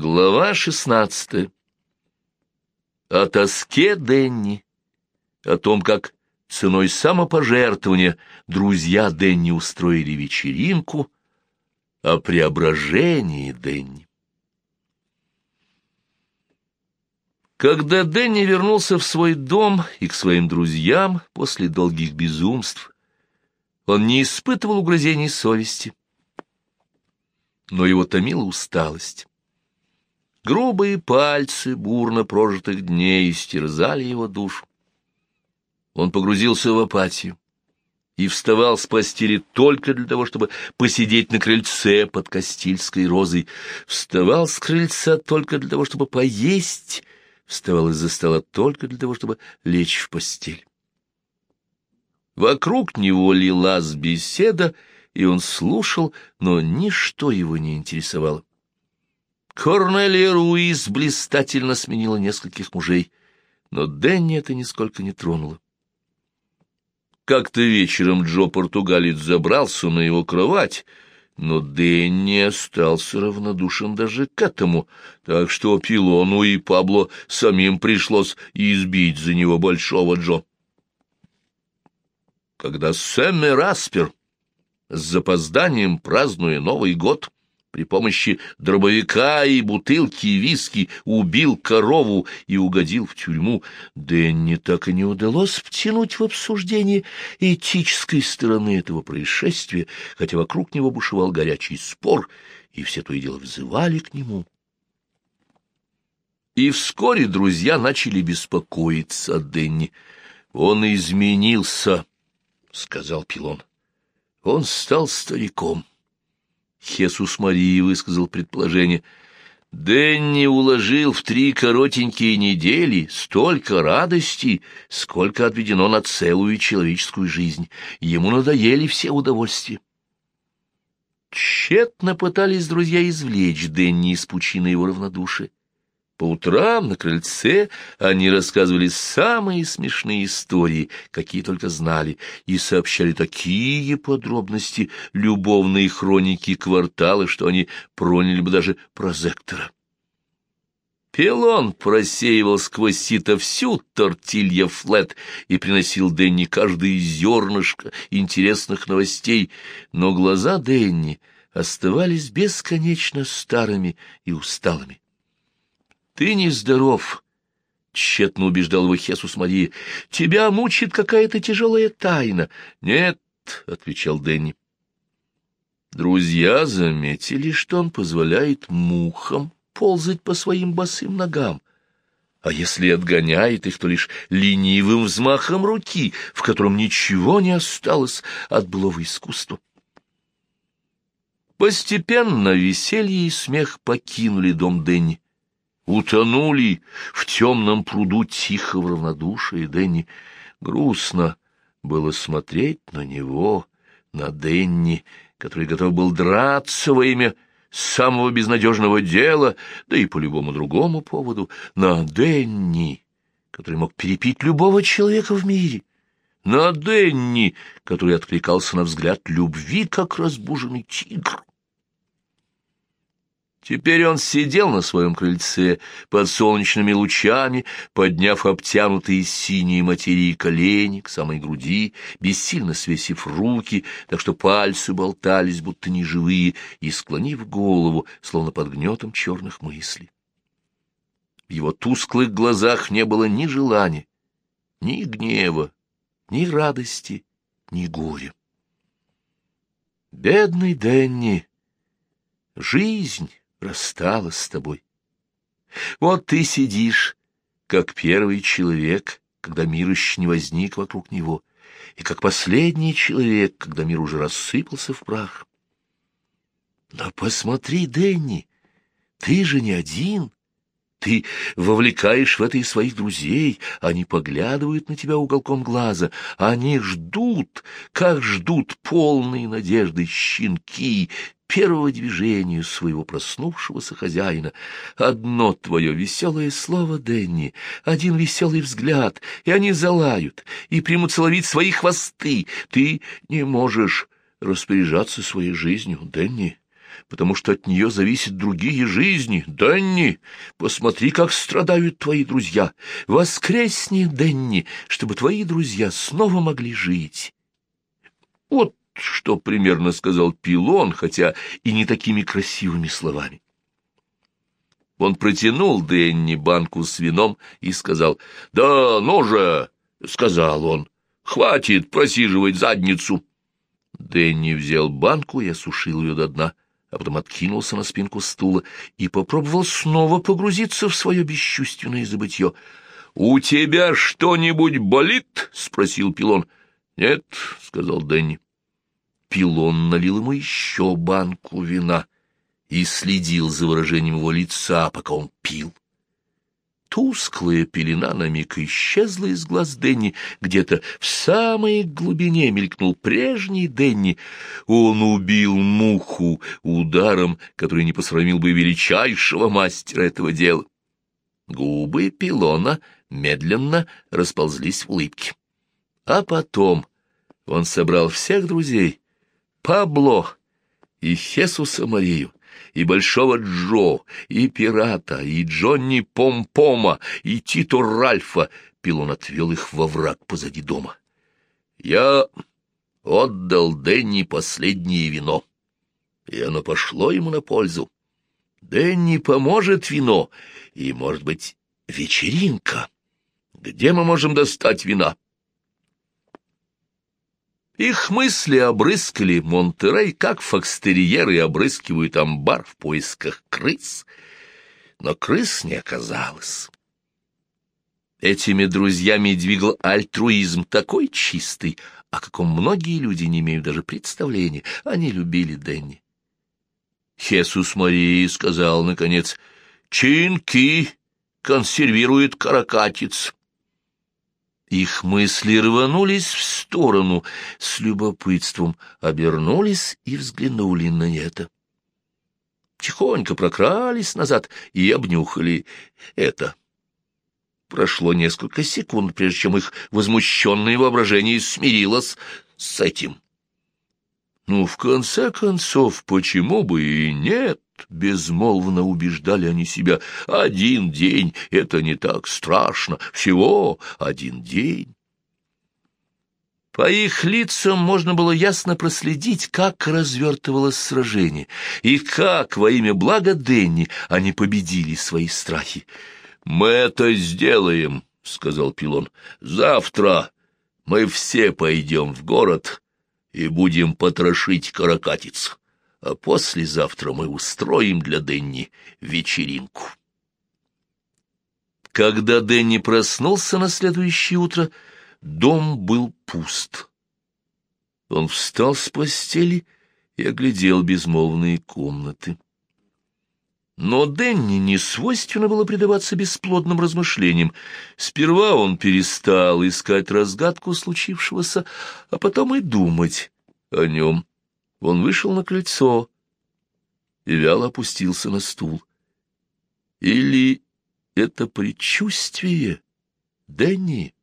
Глава шестнадцатая. О тоске Денни, о том, как ценой самопожертвования друзья Денни устроили вечеринку, о преображении Денни. Когда Дэнни вернулся в свой дом и к своим друзьям после долгих безумств, он не испытывал угрызений совести, но его томила усталость. Грубые пальцы бурно прожитых дней истерзали его душу. Он погрузился в апатию и вставал с постели только для того, чтобы посидеть на крыльце под Кастильской розой, вставал с крыльца только для того, чтобы поесть, вставал из-за стола только для того, чтобы лечь в постель. Вокруг него лилась беседа, и он слушал, но ничто его не интересовало. Корнелия Руиз блистательно сменила нескольких мужей, но Дэнни это нисколько не тронуло. Как-то вечером Джо Португалец забрался на его кровать, но Дэнни остался равнодушен даже к этому, так что Пилону и Пабло самим пришлось избить за него большого Джо. Когда Сэмми Распер с запозданием, празднуя Новый год, при помощи дробовика и бутылки виски убил корову и угодил в тюрьму, Дэнни так и не удалось втянуть в обсуждение этической стороны этого происшествия, хотя вокруг него бушевал горячий спор, и все то и дело взывали к нему. И вскоре друзья начали беспокоиться о Дэнни. «Он изменился», — сказал Пилон. «Он стал стариком». Хесус Марии высказал предположение. Дэнни уложил в три коротенькие недели столько радости, сколько отведено на целую человеческую жизнь. Ему надоели все удовольствия. Тщетно пытались друзья извлечь Дэнни из пучины его равнодушия. По утрам на крыльце они рассказывали самые смешные истории, какие только знали, и сообщали такие подробности любовной хроники квартала, что они проняли бы даже прозектора. Пелон просеивал сквозь сито всю тортилья флет и приносил Денни каждое зернышко интересных новостей, но глаза Денни оставались бесконечно старыми и усталыми. Ты нездоров, — тщетно убеждал его Хесус Мария. — Тебя мучит какая-то тяжелая тайна. — Нет, — отвечал Дэнни. Друзья заметили, что он позволяет мухам ползать по своим босым ногам. А если отгоняет их, то лишь ленивым взмахом руки, в котором ничего не осталось от былого искусства. Постепенно веселье и смех покинули дом Дэнни утонули в темном пруду тихого равнодушия Дэнни. Грустно было смотреть на него, на Дэнни, который готов был драться во имя самого безнадежного дела, да и по любому другому поводу, на Дэнни, который мог перепить любого человека в мире, на Дэнни, который откликался на взгляд любви, как разбуженный тигр. Теперь он сидел на своем крыльце под солнечными лучами, подняв обтянутые синие материи колени к самой груди, бессильно свесив руки, так что пальцы болтались, будто неживые, и склонив голову, словно под гнетом черных мыслей. В его тусклых глазах не было ни желания, ни гнева, ни радости, ни горя. Бедный Дэнни! Жизнь! Рассталась с тобой. Вот ты сидишь, как первый человек, когда мир еще не возник вокруг него, и как последний человек, когда мир уже рассыпался в прах. Но посмотри, Дэнни, ты же не один. Ты вовлекаешь в это и своих друзей, они поглядывают на тебя уголком глаза, они ждут, как ждут полные надежды щенки, первого движения своего проснувшегося хозяина. Одно твое веселое слово, Дэнни, один веселый взгляд, и они залают, и примутся ловить свои хвосты. Ты не можешь распоряжаться своей жизнью, Дэнни. Потому что от нее зависят другие жизни. Дэнни, посмотри, как страдают твои друзья. Воскресни, Дэнни, чтобы твои друзья снова могли жить. Вот что примерно сказал Пилон, хотя и не такими красивыми словами. Он протянул Дэнни банку с вином и сказал, «Да ну же!» — сказал он, «хватит просиживать задницу!» Дэнни взял банку и осушил ее до дна, а потом откинулся на спинку стула и попробовал снова погрузиться в свое бесчувственное забытье. «У тебя что-нибудь болит?» — спросил Пилон. «Нет», — сказал Дэнни. Пилон налил ему еще банку вина и следил за выражением его лица, пока он пил. Тусклая пелена на миг исчезла из глаз Денни, где-то в самой глубине мелькнул прежний Денни. Он убил муху ударом, который не посрамил бы величайшего мастера этого дела. Губы Пилона медленно расползлись в улыбке. А потом он собрал всех друзей, Пабло и Хесуса Марию, и Большого Джо, и Пирата, и Джонни Помпома, и Титу Ральфа. Пилон отвел их во враг позади дома. Я отдал Дэнни последнее вино, и оно пошло ему на пользу. Дэнни поможет вино, и, может быть, вечеринка. Где мы можем достать вина? Их мысли обрыскали Монтерей, как фокстерьеры обрыскивают амбар в поисках крыс. Но крыс не оказалось. Этими друзьями двигал альтруизм такой чистый, о каком многие люди не имеют даже представления. Они любили Дэнни. Хесус Марии сказал, наконец, «Чинки консервирует каракатиц». Их мысли рванулись в сторону, с любопытством обернулись и взглянули на это. Тихонько прокрались назад и обнюхали это. Прошло несколько секунд, прежде чем их возмущенное воображение смирилось с этим. Ну, в конце концов, почему бы и нет? Безмолвно убеждали они себя. Один день — это не так страшно, всего один день. По их лицам можно было ясно проследить, как развертывалось сражение, и как во имя блага Денни они победили свои страхи. «Мы это сделаем», — сказал Пилон. «Завтра мы все пойдем в город и будем потрошить каракатиц, а послезавтра мы устроим для Денни вечеринку». Когда Денни проснулся на следующее утро, дом был пуст. Он встал с постели и оглядел безмолвные комнаты. Но Денни не свойственно было предаваться бесплодным размышлениям. Сперва он перестал искать разгадку случившегося, а потом и думать о нем. Он вышел на крыльцо и вяло опустился на стул. Или это предчувствие, Денни?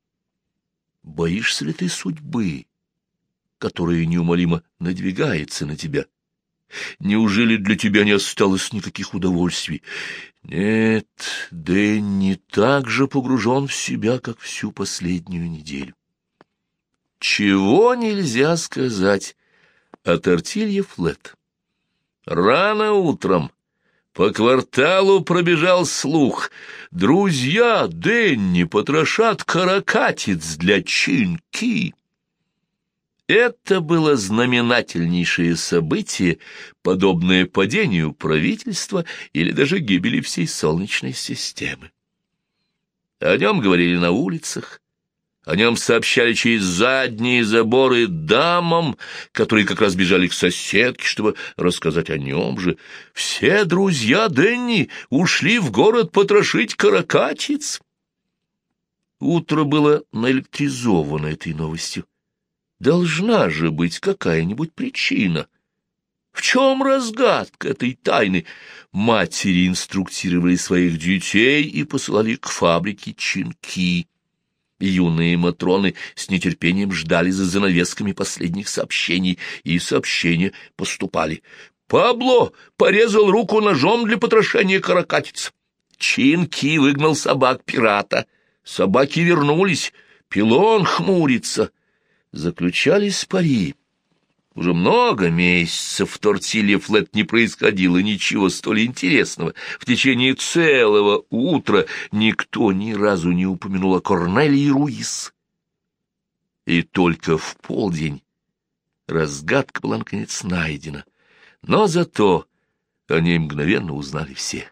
Боишься ли ты судьбы, которая неумолимо надвигается на тебя? — Неужели для тебя не осталось никаких удовольствий? Нет, Дэнни так же погружен в себя, как всю последнюю неделю. Чего нельзя сказать о тортилье Флет? Рано утром по кварталу пробежал слух. Друзья Дэнни потрошат каракатиц для чинки. Это было знаменательнейшее событие, подобное падению правительства или даже гибели всей Солнечной системы. О нем говорили на улицах, о нем сообщали через задние заборы дамам, которые как раз бежали к соседке, чтобы рассказать о нем же. Все друзья Денни ушли в город потрошить каракатиц. Утро было наэлектризовано этой новостью. Должна же быть какая-нибудь причина. В чем разгадка этой тайны? Матери инструктировали своих детей и посылали к фабрике чинки. Юные Матроны с нетерпением ждали за занавесками последних сообщений, и сообщения поступали. Пабло порезал руку ножом для потрошения каракатиц. Чинки выгнал собак пирата. Собаки вернулись, пилон хмурится. Заключались пари. Уже много месяцев в Тортилье Флет не происходило ничего столь интересного. В течение целого утра никто ни разу не упомянул о Корнелии Руис. И только в полдень разгадка была наконец найдена. Но зато о ней мгновенно узнали все.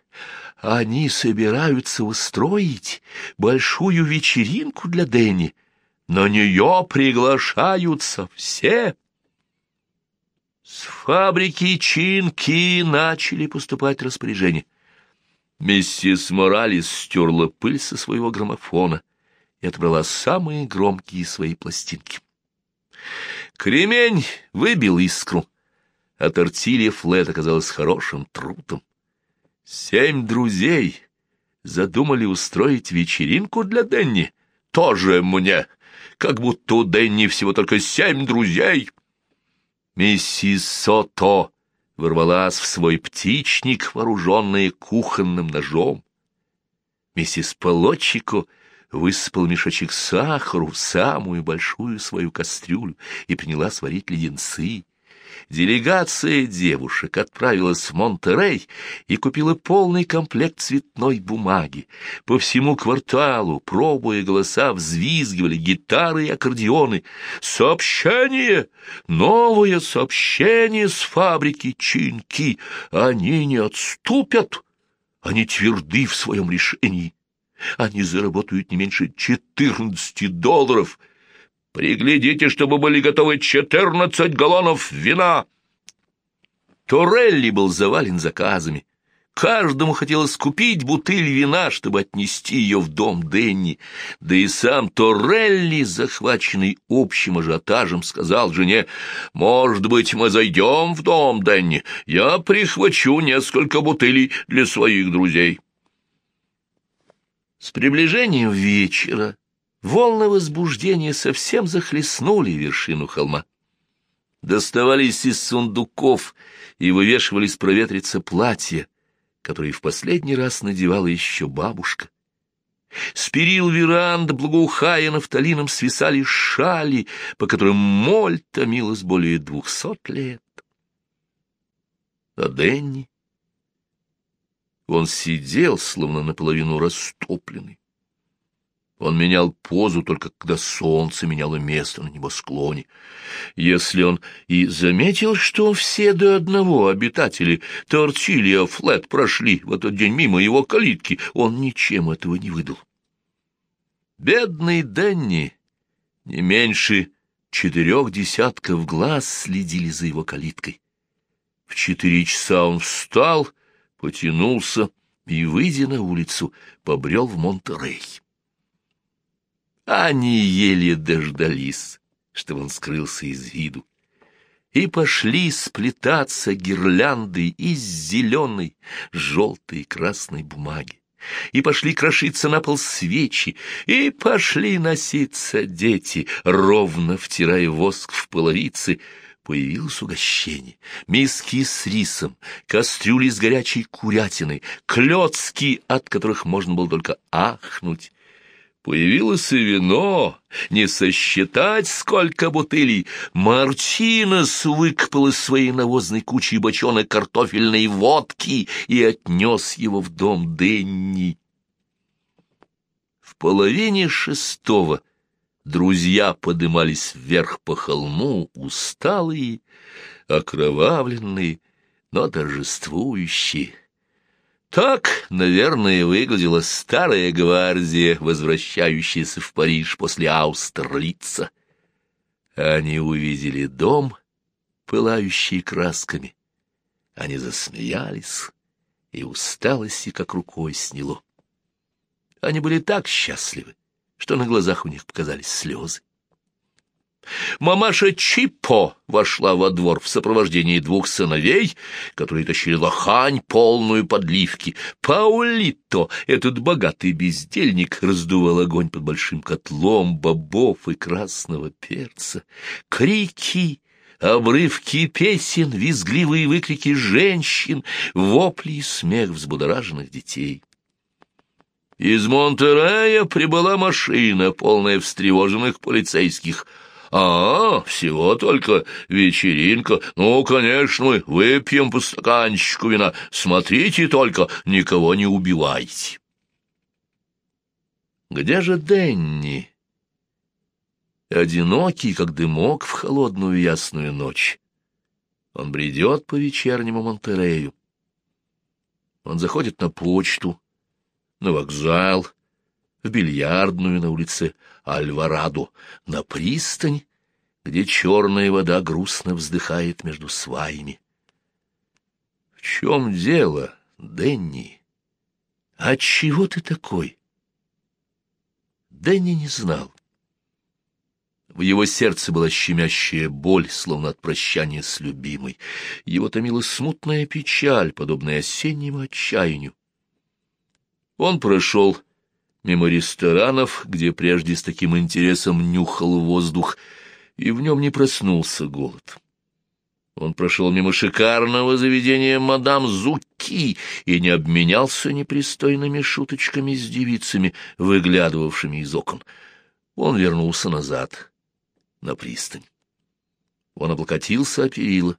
Они собираются устроить большую вечеринку для Дэнни. На нее приглашаются все. С фабрики Чинки начали поступать распоряжения. Миссис Моралес стерла пыль со своего граммофона и отобрала самые громкие свои пластинки. Кремень выбил искру, а тортилья Флет оказалась хорошим трутом. Семь друзей задумали устроить вечеринку для Денни. Тоже мне, как будто у Денни всего только семь друзей — Миссис Сото ворвалась в свой птичник, вооруженная кухонным ножом. Миссис Полотчико высыпал мешочек сахару в самую большую свою кастрюлю и приняла сварить леденцы. Делегация девушек отправилась в Монтерей и купила полный комплект цветной бумаги. По всему кварталу, пробуя голоса, взвизгивали гитары и аккордеоны. «Сообщение! Новое сообщение с фабрики Чинки! Они не отступят! Они тверды в своем решении! Они заработают не меньше четырнадцати долларов!» Приглядите, чтобы были готовы четырнадцать галлонов вина. Торелли был завален заказами. Каждому хотелось купить бутыль вина, чтобы отнести ее в дом Денни. Да и сам Торелли, захваченный общим ажиотажем, сказал жене, «Может быть, мы зайдем в дом Денни? Я прихвачу несколько бутылей для своих друзей». С приближением вечера Волны возбуждения совсем захлестнули вершину холма. Доставались из сундуков и вывешивались проветриться платья, которые в последний раз надевала еще бабушка. С перил веранд, благоухая нафталином, свисали шали, по которым моль томилась более двухсот лет. А Денни? Он сидел, словно наполовину растопленный. Он менял позу только когда солнце меняло место на небосклоне. Если он и заметил, что все до одного обитатели Тортилья Флет прошли в этот день мимо его калитки, он ничем этого не выдал. Бедный Дэнни, не меньше четырех десятков глаз следили за его калиткой. В четыре часа он встал, потянулся и, выйдя на улицу, побрел в Монтерей. Они еле дождались, чтобы он скрылся из виду, и пошли сплетаться гирлянды из зеленой, желтой и красной бумаги, и пошли крошиться на пол свечи, и пошли носиться дети, ровно втирая воск в половицы, Появилось угощение, миски с рисом, кастрюли с горячей курятиной, клёцки, от которых можно было только ахнуть, Появилось и вино, не сосчитать, сколько бутылей. Мартинес выкопал из своей навозной кучи бочонок картофельной водки и отнес его в дом Денни. В половине шестого друзья подымались вверх по холму, усталые, окровавленные, но торжествующие. Так, наверное, выглядела старая гвардия, возвращающаяся в Париж после Аустерлица. Они увидели дом, пылающий красками. Они засмеялись, и усталости как рукой сняло. Они были так счастливы, что на глазах у них показались слезы. Мамаша Чипо вошла во двор в сопровождении двух сыновей, которые тащили лохань, полную подливки. Паулито, этот богатый бездельник, раздувал огонь под большим котлом бобов и красного перца. Крики, обрывки песен, визгливые выкрики женщин, вопли и смех взбудораженных детей. Из Монтерея прибыла машина, полная встревоженных полицейских. «А, всего только вечеринка. Ну, конечно, мы выпьем по стаканчику вина. Смотрите только, никого не убивайте». «Где же Денни?» Одинокий, как дымок в холодную ясную ночь. Он бредет по вечернему Монтерею. Он заходит на почту, на вокзал, в бильярдную на улице Альварадо, на пристань, где черная вода грустно вздыхает между сваями. В чем дело, Денни? Отчего ты такой? Денни не знал. В его сердце была щемящая боль, словно от прощания с любимой. Его томила смутная печаль, подобная осеннему отчаянию. Он прошел мимо ресторанов, где прежде с таким интересом нюхал воздух, и в нем не проснулся голод. Он прошел мимо шикарного заведения мадам Зуки и не обменялся непристойными шуточками с девицами, выглядывавшими из окон. Он вернулся назад, на пристань. Он облокотился о перила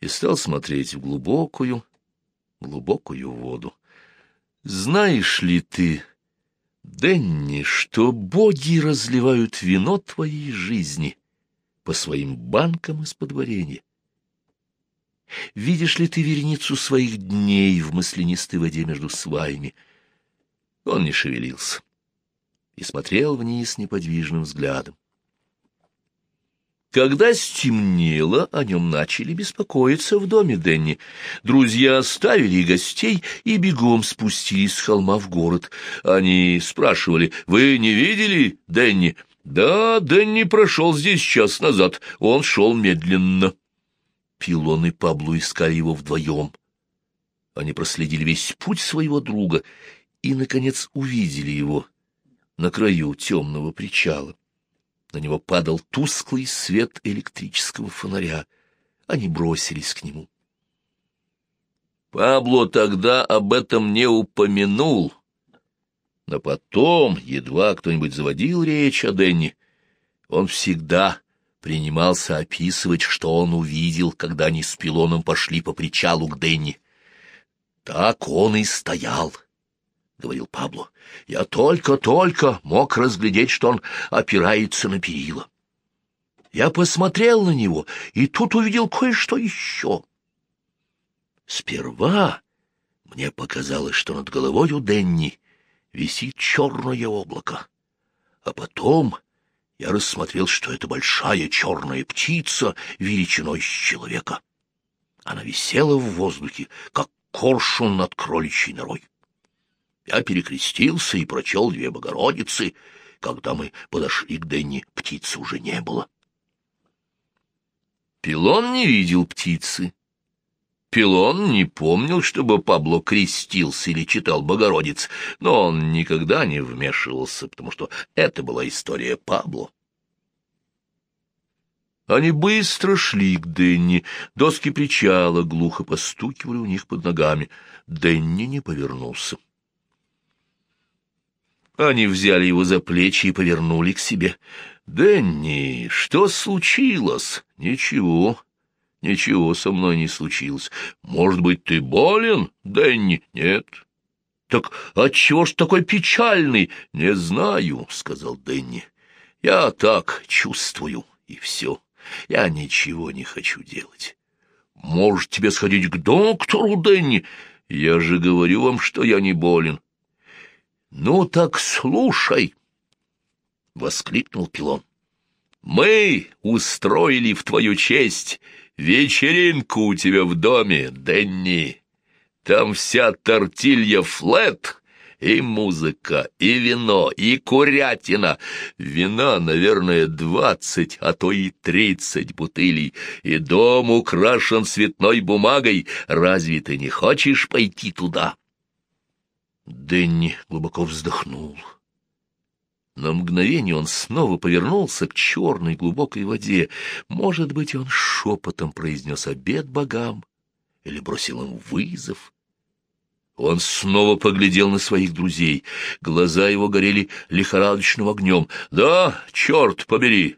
и стал смотреть в глубокую, глубокую воду. Знаешь ли ты, Денни, что боги разливают вино твоей жизни по своим банкам из-под варенья? Видишь ли ты вереницу своих дней в маслянистой воде между сваями? Он не шевелился и смотрел вниз неподвижным взглядом. Когда стемнело, о нем начали беспокоиться в доме Денни. Друзья оставили гостей и бегом спустились с холма в город. Они спрашивали, «Вы не видели Денни?» «Да, Денни прошел здесь час назад. Он шел медленно». Пилон и Пабло искали его вдвоем. Они проследили весь путь своего друга и, наконец, увидели его на краю темного причала. На него падал тусклый свет электрического фонаря. Они бросились к нему. Пабло тогда об этом не упомянул, но потом, едва кто-нибудь заводил речь о Денни, он всегда принимался описывать, что он увидел, когда они с пилоном пошли по причалу к Денни. Так он и стоял — говорил Пабло. — Я только-только мог разглядеть, что он опирается на перила. Я посмотрел на него, и тут увидел кое-что еще. Сперва мне показалось, что над головой у Денни висит черное облако, а потом я рассмотрел, что это большая черная птица величиной с человека. Она висела в воздухе, как коршун над кроличьей норой. Я перекрестился и прочел две Богородицы. Когда мы подошли к Денни, птицы уже не было. Пилон не видел птицы. Пилон не помнил, чтобы Пабло крестился или читал Богородиц, но он никогда не вмешивался, потому что это была история Пабло. Они быстро шли к Денни. Доски причала глухо постукивали у них под ногами. Денни не повернулся. Они взяли его за плечи и повернули к себе. «Дэнни, что случилось?» «Ничего, ничего со мной не случилось. Может быть, ты болен, Дэнни?» «Нет». «Так отчего ж такой печальный?» «Не знаю», — сказал Дэнни. «Я так чувствую, и все. Я ничего не хочу делать». «Может, тебе сходить к доктору, Дэнни? Я же говорю вам, что я не болен». «Ну так слушай!» — воскликнул Пилон. «Мы устроили в твою честь вечеринку у тебя в доме, Дэнни. Там вся тортилья флет, и музыка, и вино, и курятина. Вина, наверное, двадцать, а то и тридцать бутылей, и дом украшен цветной бумагой. Разве ты не хочешь пойти туда?» Дэнни глубоко вздохнул. На мгновение он снова повернулся к черной глубокой воде. Может быть, он шепотом произнес обед богам или бросил им вызов. Он снова поглядел на своих друзей. Глаза его горели лихорадочным огнем. «Да, черт побери!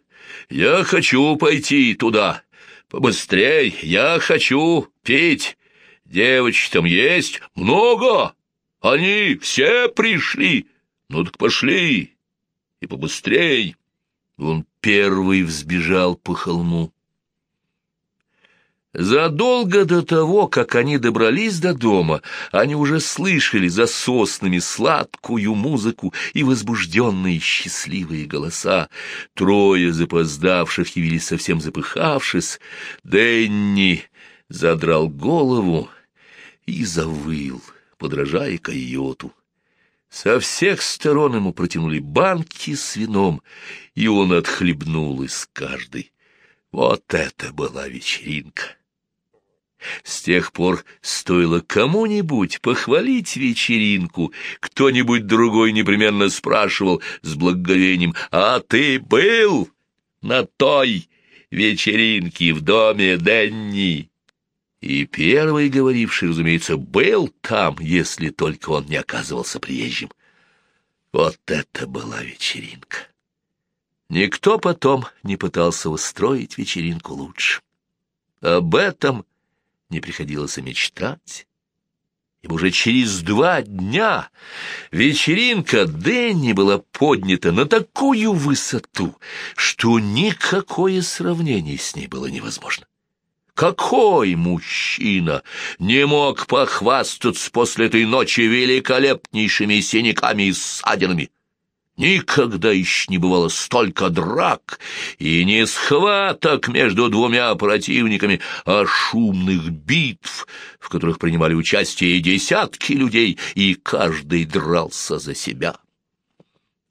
Я хочу пойти туда! Побыстрей! Я хочу пить! Девочек там есть много! Они все пришли! Ну так пошли! И побыстрей!» Он первый взбежал по холму. Задолго до того, как они добрались до дома, они уже слышали за соснами сладкую музыку и возбужденные счастливые голоса. Трое запоздавших явились совсем запыхавшись. Дэнни задрал голову и завыл, подражая койоту. Со всех сторон ему протянули банки с вином, и он отхлебнул из каждой. Вот это была вечеринка! С тех пор стоило кому-нибудь похвалить вечеринку, кто-нибудь другой непременно спрашивал с благоговением, «А ты был на той вечеринке в доме Денни?» И первый говоривший, разумеется, был там, если только он не оказывался приезжим. Вот это была вечеринка! Никто потом не пытался устроить вечеринку лучше. Об этом не приходилось и мечтать. Ибо уже через два дня вечеринка Дэнни была поднята на такую высоту, что никакое сравнение с ней было невозможно. Какой мужчина не мог похвастаться после этой ночи великолепнейшими синяками и ссадинами? Никогда еще не бывало столько драк и не схваток между двумя противниками, а шумных битв, в которых принимали участие десятки людей, и каждый дрался за себя.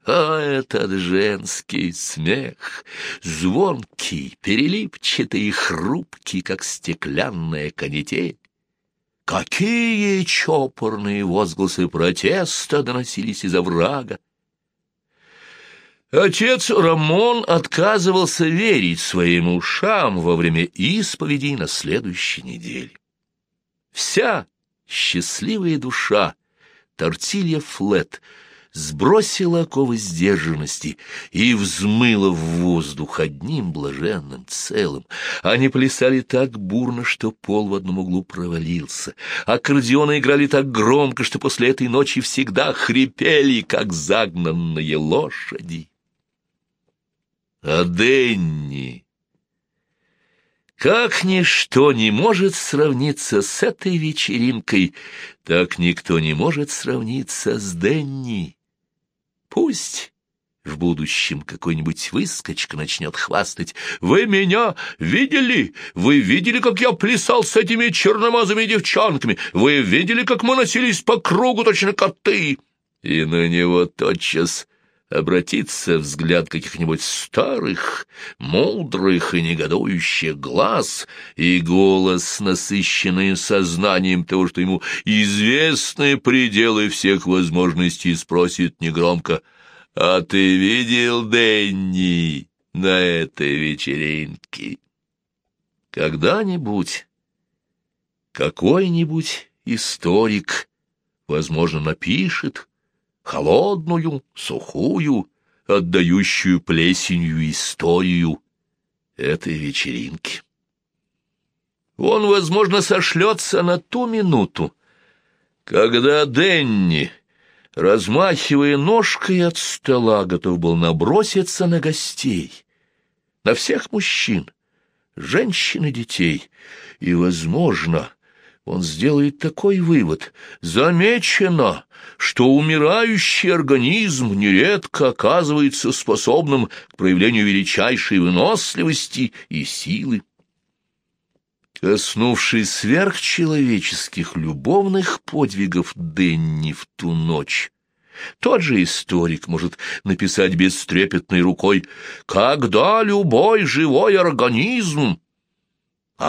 А этот женский смех, звонкий, переливчатый и хрупкий, как стеклянная канитель. Какие чопорные возгласы протеста доносились из оврага! Отец Рамон отказывался верить своим ушам во время исповедей на следующей неделе. Вся счастливая душа Тортилья Флет сбросила оковы сдержанности и взмыла в воздух одним блаженным целым. Они плясали так бурно, что пол в одном углу провалился. Аккордеоны играли так громко, что после этой ночи всегда хрипели, как загнанные лошади а Денни. Как ничто не может сравниться с этой вечеринкой, так никто не может сравниться с Денни. Пусть в будущем какой-нибудь выскочка начнет хвастать. «Вы меня видели? Вы видели, как я плясал с этими черномазыми девчонками? Вы видели, как мы носились по кругу, точно коты?» И на него тотчас обратится взгляд каких-нибудь старых, мудрых и негодующих глаз, и голос, насыщенный сознанием того, что ему известны пределы всех возможностей, спросит негромко, «А ты видел Дэнни на этой вечеринке?» Когда-нибудь какой-нибудь историк, возможно, напишет, холодную, сухую, отдающую плесенью историю этой вечеринки. Он, возможно, сошлется на ту минуту, когда Денни, размахивая ножкой от стола, готов был наброситься на гостей, на всех мужчин, женщин и детей, и, возможно, он сделает такой вывод. Замечено, что умирающий организм нередко оказывается способным к проявлению величайшей выносливости и силы. Коснувшись сверхчеловеческих любовных подвигов Денни в ту ночь, тот же историк может написать бестрепетной рукой «Когда любой живой организм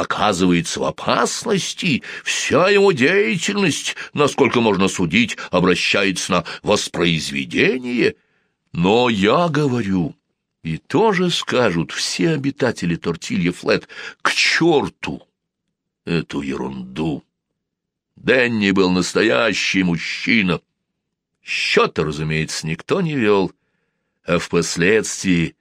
оказывается в опасности, вся его деятельность, насколько можно судить, обращается на воспроизведение, Но я говорю, и тоже скажут все обитатели Тортилья Флет, к черту эту ерунду. Дэнни был настоящий мужчина. Счета, разумеется, никто не вел, а впоследствии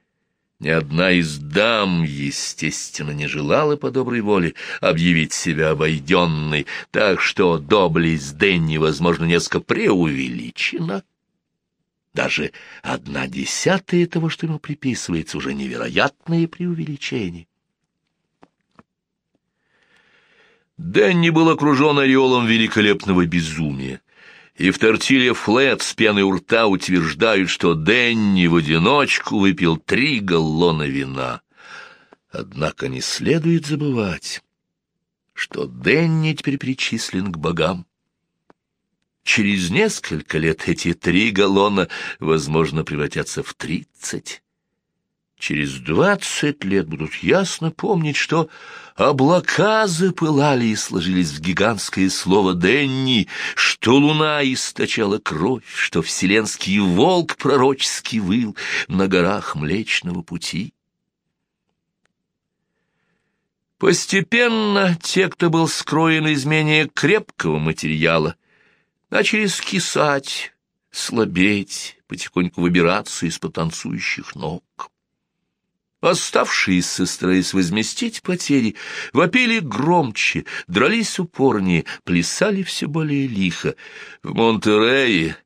ни одна из дам, естественно, не желала по доброй воле объявить себя обойденной, так что доблесть Дэнни, возможно, несколько преувеличена. Даже одна десятая того, что ему приписывается, уже невероятное преувеличение. Дэнни был окружен ореолом великолепного безумия и в тортиле Флет с пеной у рта утверждают, что Денни в одиночку выпил три галлона вина. Однако не следует забывать, что Денни теперь причислен к богам. Через несколько лет эти три галлона, возможно, превратятся в тридцать. Через двадцать лет будут ясно помнить, что облака запылали и сложились в гигантское слово «Денни», что луна источала кровь, что вселенский волк пророчески выл на горах Млечного Пути. Постепенно те, кто был скроен из менее крепкого материала, начали скисать, слабеть, потихоньку выбираться из-под танцующих ног. Оставшиеся, стараясь возместить потери, вопили громче, дрались упорнее, плясали все более лихо. В Монтерее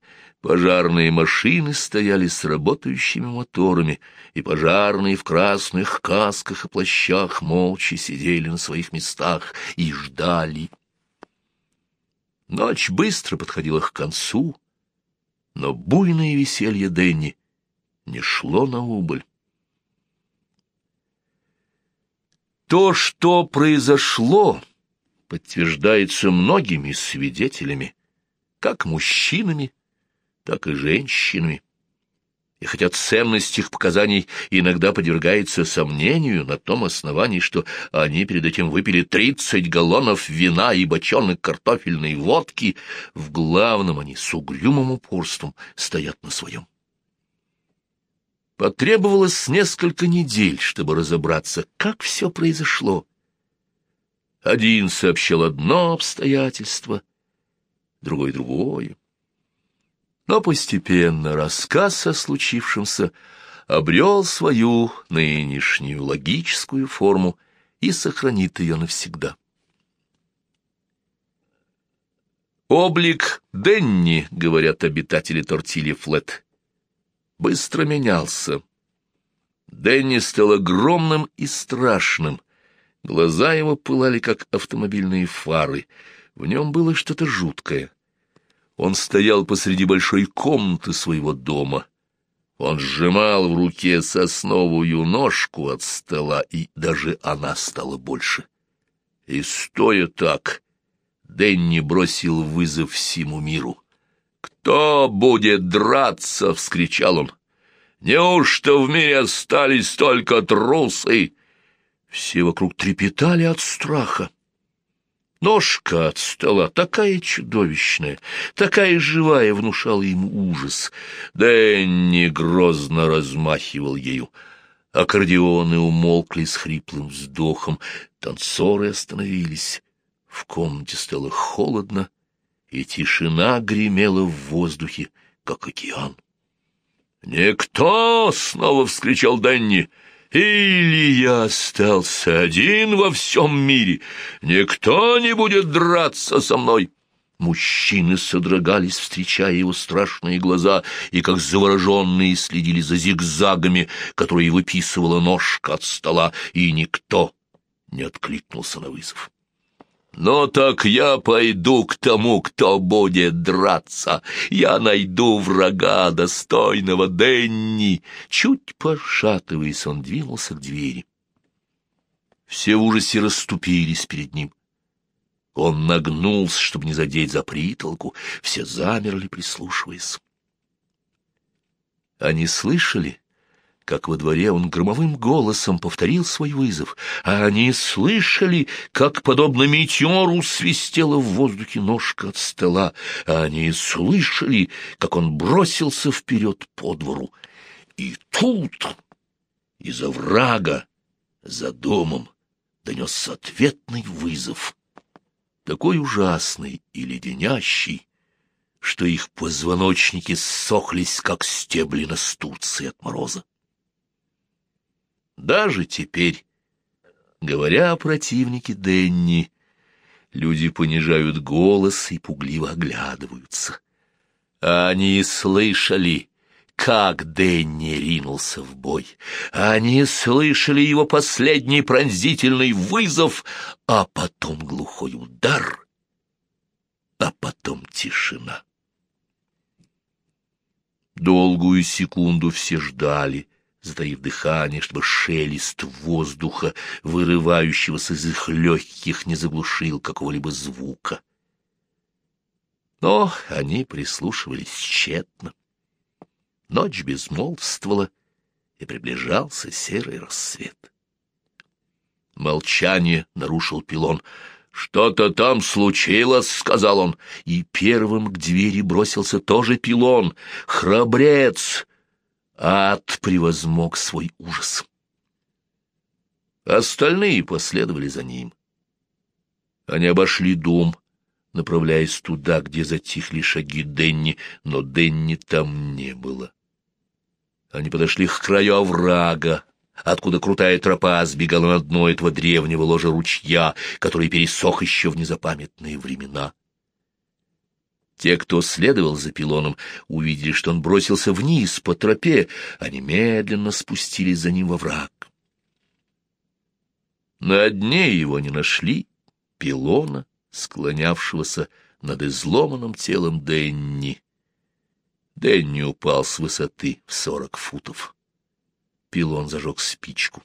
пожарные машины стояли с работающими моторами, и пожарные в красных касках и плащах молча сидели на своих местах и ждали. Ночь быстро подходила к концу, но буйное веселье Дэнни не шло на убыль. То, что произошло, подтверждается многими свидетелями, как мужчинами, так и женщинами. И хотя ценность их показаний иногда подвергается сомнению на том основании, что они перед этим выпили тридцать галлонов вина и бочонок картофельной водки, в главном они с угрюмым упорством стоят на своем. Потребовалось несколько недель, чтобы разобраться, как все произошло. Один сообщил одно обстоятельство, другой — другое. Но постепенно рассказ о случившемся обрел свою нынешнюю логическую форму и сохранит ее навсегда. Облик Денни, говорят обитатели Тортили Флет, быстро менялся. Дэнни стал огромным и страшным. Глаза его пылали, как автомобильные фары. В нем было что-то жуткое. Он стоял посреди большой комнаты своего дома. Он сжимал в руке сосновую ножку от стола, и даже она стала больше. И стоя так, Дэнни бросил вызов всему миру. «Кто будет драться?» — вскричал он. «Неужто в мире остались только трусы?» Все вокруг трепетали от страха. Ножка от стола, такая чудовищная, такая живая, внушала им ужас. Дэнни грозно размахивал ею. Аккордеоны умолкли с хриплым вздохом, танцоры остановились. В комнате стало холодно, и тишина гремела в воздухе, как океан. «Никто!» — снова вскричал Дэнни. «Или я остался один во всем мире. Никто не будет драться со мной!» Мужчины содрогались, встречая его страшные глаза, и, как завороженные, следили за зигзагами, которые выписывала ножка от стола, и никто не откликнулся на вызов. «Ну так я пойду к тому, кто будет драться. Я найду врага, достойного Денни». Чуть пошатываясь, он двинулся к двери. Все в ужасе расступились перед ним. Он нагнулся, чтобы не задеть за притолку. Все замерли, прислушиваясь. Они слышали, как во дворе он громовым голосом повторил свой вызов, а они слышали, как, подобно метеору, свистела в воздухе ножка от стола, а они слышали, как он бросился вперед по двору. И тут из оврага за домом донесся ответный вызов, такой ужасный и леденящий, что их позвоночники ссохлись, как стебли настурции от мороза. Даже теперь, говоря о противнике Денни, люди понижают голос и пугливо оглядываются. Они слышали, как Дэнни ринулся в бой. Они слышали его последний пронзительный вызов, а потом глухой удар, а потом тишина. Долгую секунду все ждали, затаив дыхание, чтобы шелест воздуха, вырывающегося из их легких, не заглушил какого-либо звука. Но они прислушивались тщетно. Ночь безмолвствовала, и приближался серый рассвет. Молчание нарушил пилон. «Что-то там случилось», — сказал он, и первым к двери бросился тоже пилон. «Храбрец!» Ад превозмог свой ужас. Остальные последовали за ним. Они обошли дом, направляясь туда, где затихли шаги Денни, но Денни там не было. Они подошли к краю оврага, откуда крутая тропа сбегала на дно этого древнего ложа ручья, который пересох еще в незапамятные времена. Те, кто следовал за пилоном, увидели, что он бросился вниз по тропе, они медленно спустились за ним во враг. На дне его не нашли пилона, склонявшегося над изломанным телом Денни. Дэнни упал с высоты в сорок футов. Пилон зажег спичку.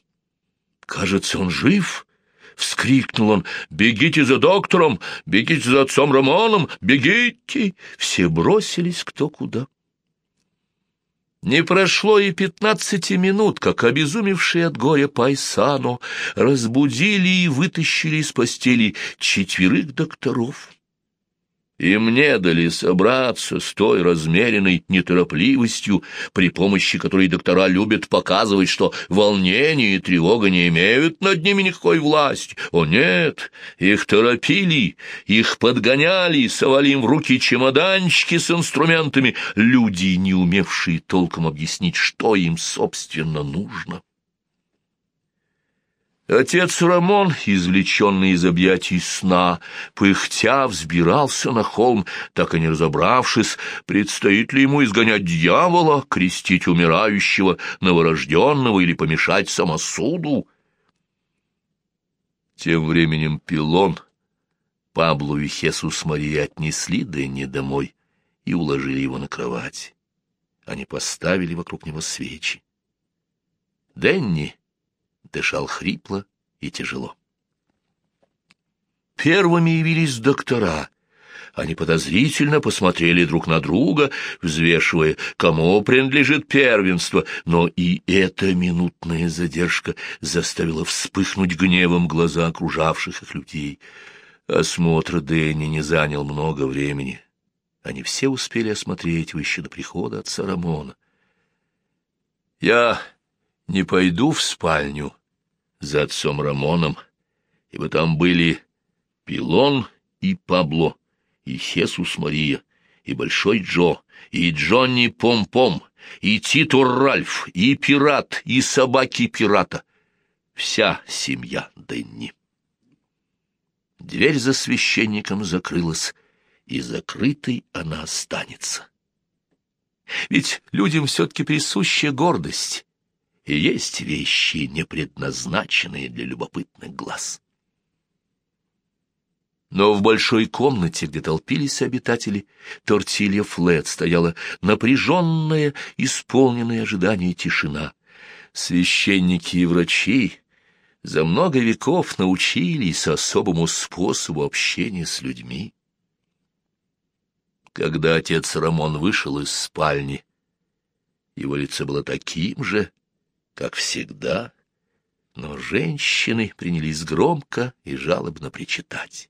«Кажется, он жив!» — вскрикнул он. «Бегите за доктором! Бегите за отцом Романом! Бегите!» Все бросились кто куда. Не прошло и пятнадцати минут, как обезумевшие от горя Пайсано разбудили и вытащили из постели четверых докторов. И мне дали собраться с той размеренной неторопливостью, при помощи которой доктора любят показывать, что волнение и тревога не имеют над ними никакой власти. О нет, их торопили, их подгоняли, совали им в руки чемоданчики с инструментами, люди, не умевшие толком объяснить, что им, собственно, нужно. Отец Рамон, извлеченный из объятий сна, пыхтя взбирался на холм, так и не разобравшись, предстоит ли ему изгонять дьявола, крестить умирающего, новорожденного или помешать самосуду. Тем временем Пилон, Паблу и Хесус Марии отнесли Дэнни домой и уложили его на кровать. Они поставили вокруг него свечи. Дэнни дышал хрипло и тяжело. Первыми явились доктора. Они подозрительно посмотрели друг на друга, взвешивая, кому принадлежит первенство, но и эта минутная задержка заставила вспыхнуть гневом глаза окружавших их людей. Осмотр Дэнни не занял много времени. Они все успели осмотреть его еще до прихода отца Рамона. «Я не пойду в спальню», за отцом Рамоном, ибо там были Пилон и Пабло, и Хесус Мария, и Большой Джо, и Джонни Пом-Пом, и Титур Ральф, и Пират, и собаки Пирата. Вся семья Денни. Дверь за священником закрылась, и закрытой она останется. Ведь людям все-таки присуща гордость, и есть вещи, не предназначенные для любопытных глаз. Но в большой комнате, где толпились обитатели, Тортилья Флет стояла напряженная, исполненная ожидания тишина. Священники и врачи за много веков научились особому способу общения с людьми. Когда отец Рамон вышел из спальни, его лицо было таким же, как всегда, но женщины принялись громко и жалобно причитать.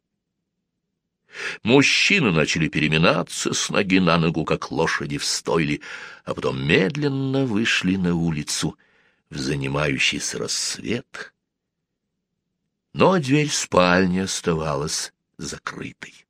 Мужчины начали переминаться с ноги на ногу, как лошади в стойле, а потом медленно вышли на улицу в занимающийся рассвет. Но дверь спальни оставалась закрытой.